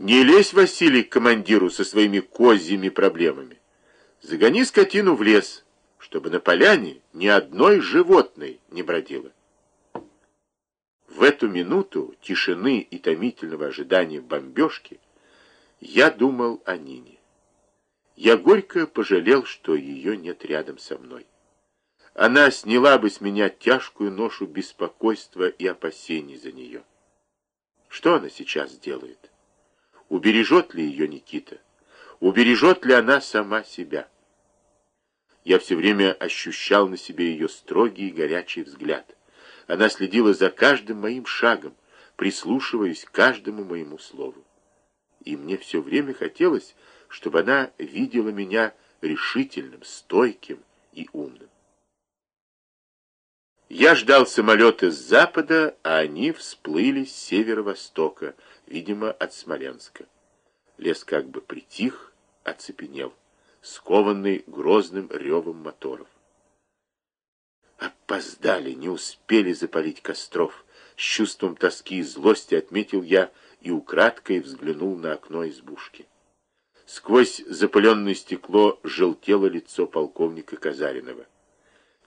Не лезь, Василий, к командиру со своими козьими проблемами. Загони скотину в лес, чтобы на поляне ни одной животной не бродило. В эту минуту тишины и томительного ожидания бомбежки я думал о Нине. Я горько пожалел, что ее нет рядом со мной. Она сняла бы с меня тяжкую ношу беспокойства и опасений за нее. Что она сейчас делает? Убережет ли ее Никита? Убережет ли она сама себя? Я все время ощущал на себе ее строгий и горячий взгляд. Она следила за каждым моим шагом, прислушиваясь к каждому моему слову. И мне все время хотелось, чтобы она видела меня решительным, стойким и умным. Я ждал самолеты с запада, а они всплыли с северо-востока, видимо, от Смоленска. Лес как бы притих, оцепенел, скованный грозным ревом моторов. Опоздали, не успели запалить костров. С чувством тоски и злости отметил я и украдкой взглянул на окно избушки. Сквозь запыленное стекло желтело лицо полковника Казаринова.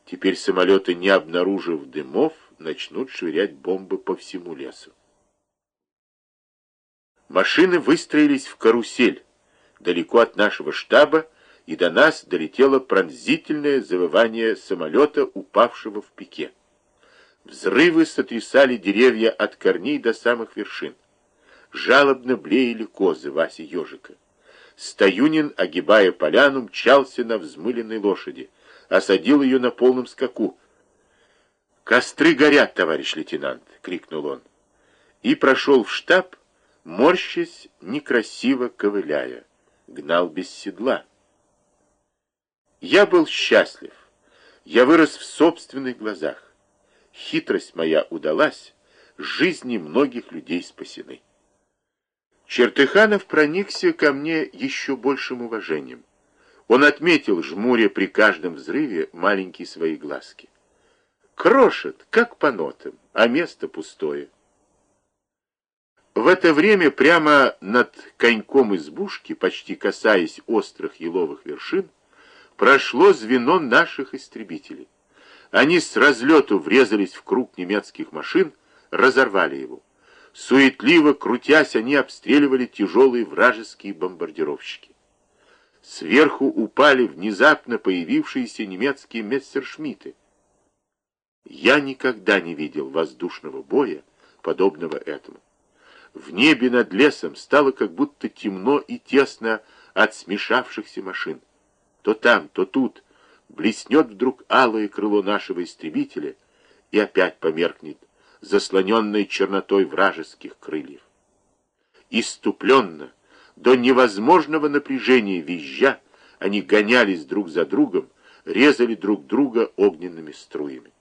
Теперь самолеты, не обнаружив дымов, начнут швырять бомбы по всему лесу. Машины выстроились в карусель. Далеко от нашего штаба и до нас долетело пронзительное завывание самолета, упавшего в пике. Взрывы сотрясали деревья от корней до самых вершин. Жалобно блеяли козы Васи Ежика. Стоюнин, огибая поляну, мчался на взмыленной лошади осадил ее на полном скаку. «Костры горят, товарищ лейтенант!» — крикнул он. И прошел в штаб, морщась, некрасиво ковыляя. Гнал без седла. Я был счастлив. Я вырос в собственных глазах. Хитрость моя удалась, жизни многих людей спасены. Чертыханов проникся ко мне еще большим уважением. Он отметил, жмуря при каждом взрыве, маленькие свои глазки. Крошит, как по нотам, а место пустое. В это время прямо над коньком избушки, почти касаясь острых еловых вершин, прошло звено наших истребителей. Они с разлету врезались в круг немецких машин, разорвали его. Суетливо, крутясь, они обстреливали тяжелые вражеские бомбардировщики сверху упали внезапно появившиеся немецкие мессершмитты. Я никогда не видел воздушного боя, подобного этому. В небе над лесом стало как будто темно и тесно от смешавшихся машин. То там, то тут блеснет вдруг алое крыло нашего истребителя и опять померкнет, заслоненной чернотой вражеских крыльев. Иступленно, до невозможного напряжения визжа, они гонялись друг за другом, резали друг друга огненными струями.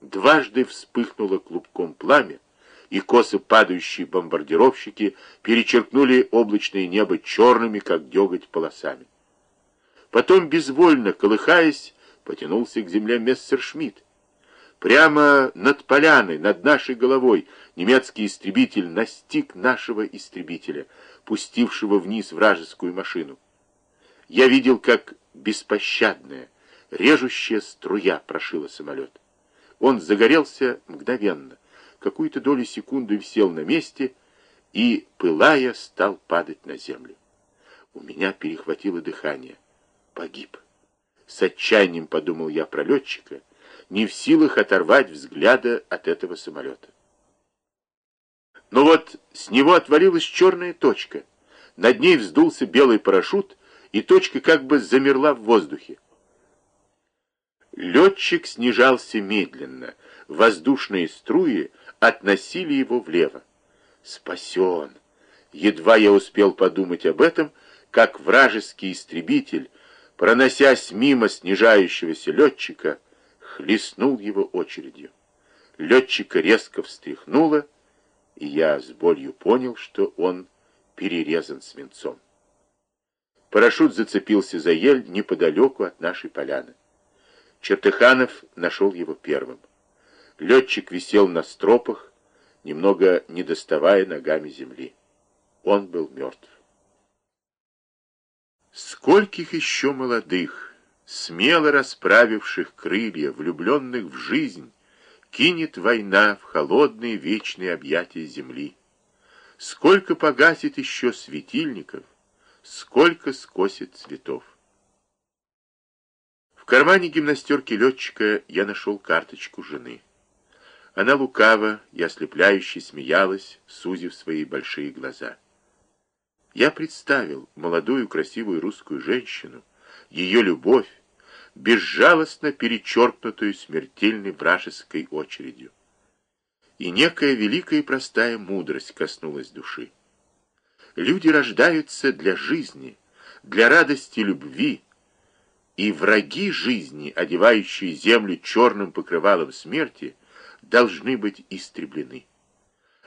Дважды вспыхнуло клубком пламя, и косо падающие бомбардировщики перечеркнули облачное небо черными, как деготь, полосами. Потом, безвольно колыхаясь, потянулся к земле Мессершмитт. Прямо над поляной, над нашей головой, немецкий истребитель настиг нашего истребителя — пустившего вниз вражескую машину. Я видел, как беспощадная, режущая струя прошила самолет. Он загорелся мгновенно, какую-то долю секунды висел на месте и, пылая, стал падать на землю. У меня перехватило дыхание. Погиб. С отчаянием подумал я про летчика, не в силах оторвать взгляда от этого самолета. Но вот с него отвалилась черная точка. Над ней вздулся белый парашют, и точка как бы замерла в воздухе. Летчик снижался медленно. Воздушные струи относили его влево. Спасен! Едва я успел подумать об этом, как вражеский истребитель, проносясь мимо снижающегося летчика, хлестнул его очередью. Летчика резко встряхнуло, и я с болью понял, что он перерезан свинцом. Парашют зацепился за ель неподалеку от нашей поляны. Чертыханов нашел его первым. Летчик висел на стропах, немного не доставая ногами земли. он был мертв. Скольких еще молодых, смело расправивших крылья, влюбленных в жизнь, кинет война в холодные вечные объятия земли. Сколько погасит еще светильников, сколько скосит цветов. В кармане гимнастерки летчика я нашел карточку жены. Она лукаво и ослепляюще смеялась, сузив свои большие глаза. Я представил молодую красивую русскую женщину, ее любовь, безжалостно перечеркнутую смертельной вражеской очередью. И некая великая и простая мудрость коснулась души. Люди рождаются для жизни, для радости любви, и враги жизни, одевающие землю черным покрывалом смерти, должны быть истреблены.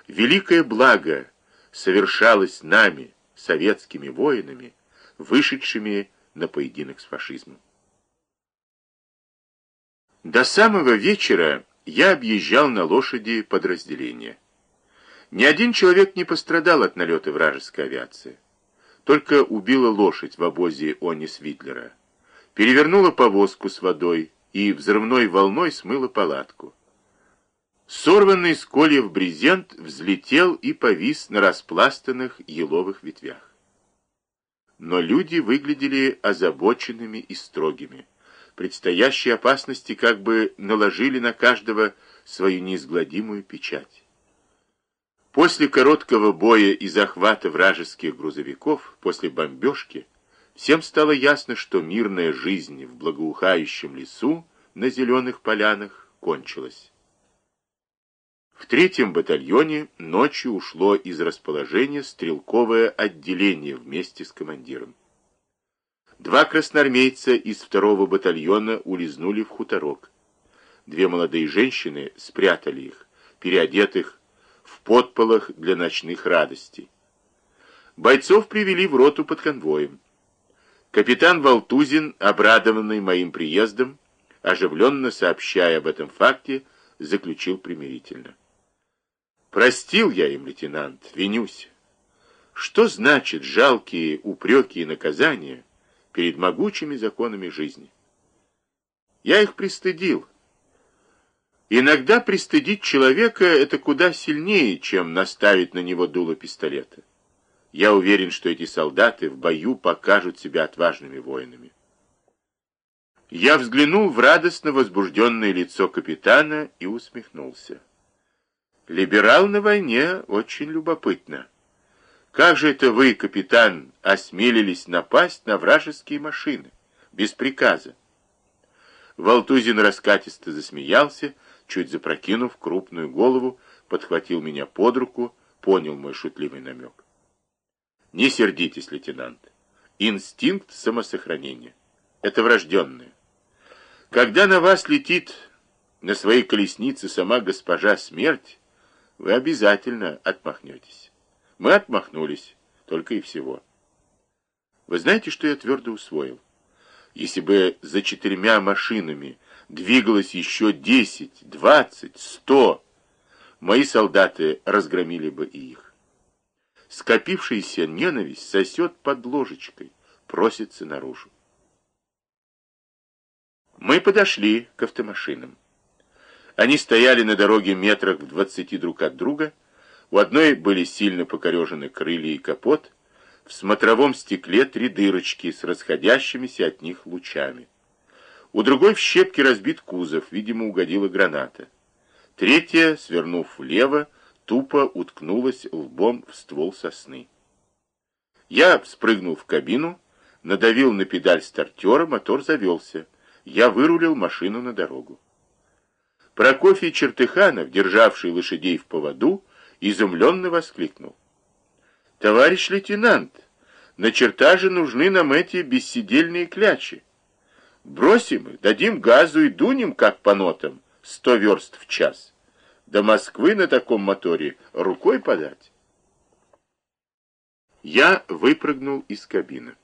Великое благо совершалось нами, советскими воинами, вышедшими на поединок с фашизмом. До самого вечера я объезжал на лошади подразделения. Ни один человек не пострадал от налета вражеской авиации. Только убила лошадь в обозе Они Свидлера, перевернула повозку с водой и взрывной волной смыла палатку. Сорванный с кольев брезент взлетел и повис на распластанных еловых ветвях. Но люди выглядели озабоченными и строгими. Предстоящие опасности как бы наложили на каждого свою неизгладимую печать. После короткого боя и захвата вражеских грузовиков, после бомбежки, всем стало ясно, что мирная жизнь в благоухающем лесу на зеленых полянах кончилась. В третьем батальоне ночью ушло из расположения стрелковое отделение вместе с командиром. Два красноармейца из второго батальона улизнули в хуторок. Две молодые женщины спрятали их, переодетых в подполах для ночных радостей. Бойцов привели в роту под конвоем. Капитан Валтузин, обрадованный моим приездом, оживленно сообщая об этом факте, заключил примирительно. Простил я им, лейтенант, винюсь. Что значит жалкие упреки и наказания перед могучими законами жизни? Я их пристыдил. Иногда пристыдить человека — это куда сильнее, чем наставить на него дуло пистолета. Я уверен, что эти солдаты в бою покажут себя отважными воинами. Я взглянул в радостно возбужденное лицо капитана и усмехнулся. Либерал на войне очень любопытно. Как же это вы, капитан, осмелились напасть на вражеские машины? Без приказа. Валтузин раскатисто засмеялся, чуть запрокинув крупную голову, подхватил меня под руку, понял мой шутливый намек. Не сердитесь, лейтенант. Инстинкт самосохранения. Это врожденное. Когда на вас летит на своей колеснице сама госпожа смерть, вы обязательно отмахнетесь. Мы отмахнулись, только и всего. Вы знаете, что я твердо усвоил? Если бы за четырьмя машинами двигалось еще десять, двадцать, сто, мои солдаты разгромили бы и их. Скопившаяся ненависть сосет под ложечкой, просится наружу. Мы подошли к автомашинам. Они стояли на дороге метрах в двадцати друг от друга. У одной были сильно покорежены крылья и капот. В смотровом стекле три дырочки с расходящимися от них лучами. У другой в щепке разбит кузов, видимо, угодила граната. Третья, свернув влево, тупо уткнулась лбом в ствол сосны. Я спрыгнул в кабину, надавил на педаль стартера, мотор завелся. Я вырулил машину на дорогу. Прокофий Чертыханов, державший лошадей в поводу, изумленно воскликнул. «Товарищ лейтенант, на чертаже нужны нам эти бессидельные клячи. Бросим их, дадим газу и дунем, как по нотам, сто верст в час. До Москвы на таком моторе рукой подать». Я выпрыгнул из кабины.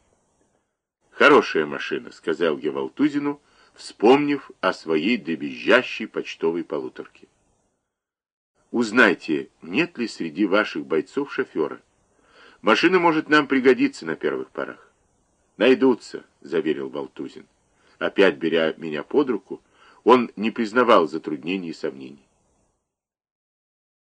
«Хорошая машина», — сказал я Валтузину, — вспомнив о своей дребезжащей почтовой полуторке. Узнайте, нет ли среди ваших бойцов шофера. Машина может нам пригодиться на первых порах. Найдутся, заверил Балтузин. Опять беря меня под руку, он не признавал затруднений и сомнений.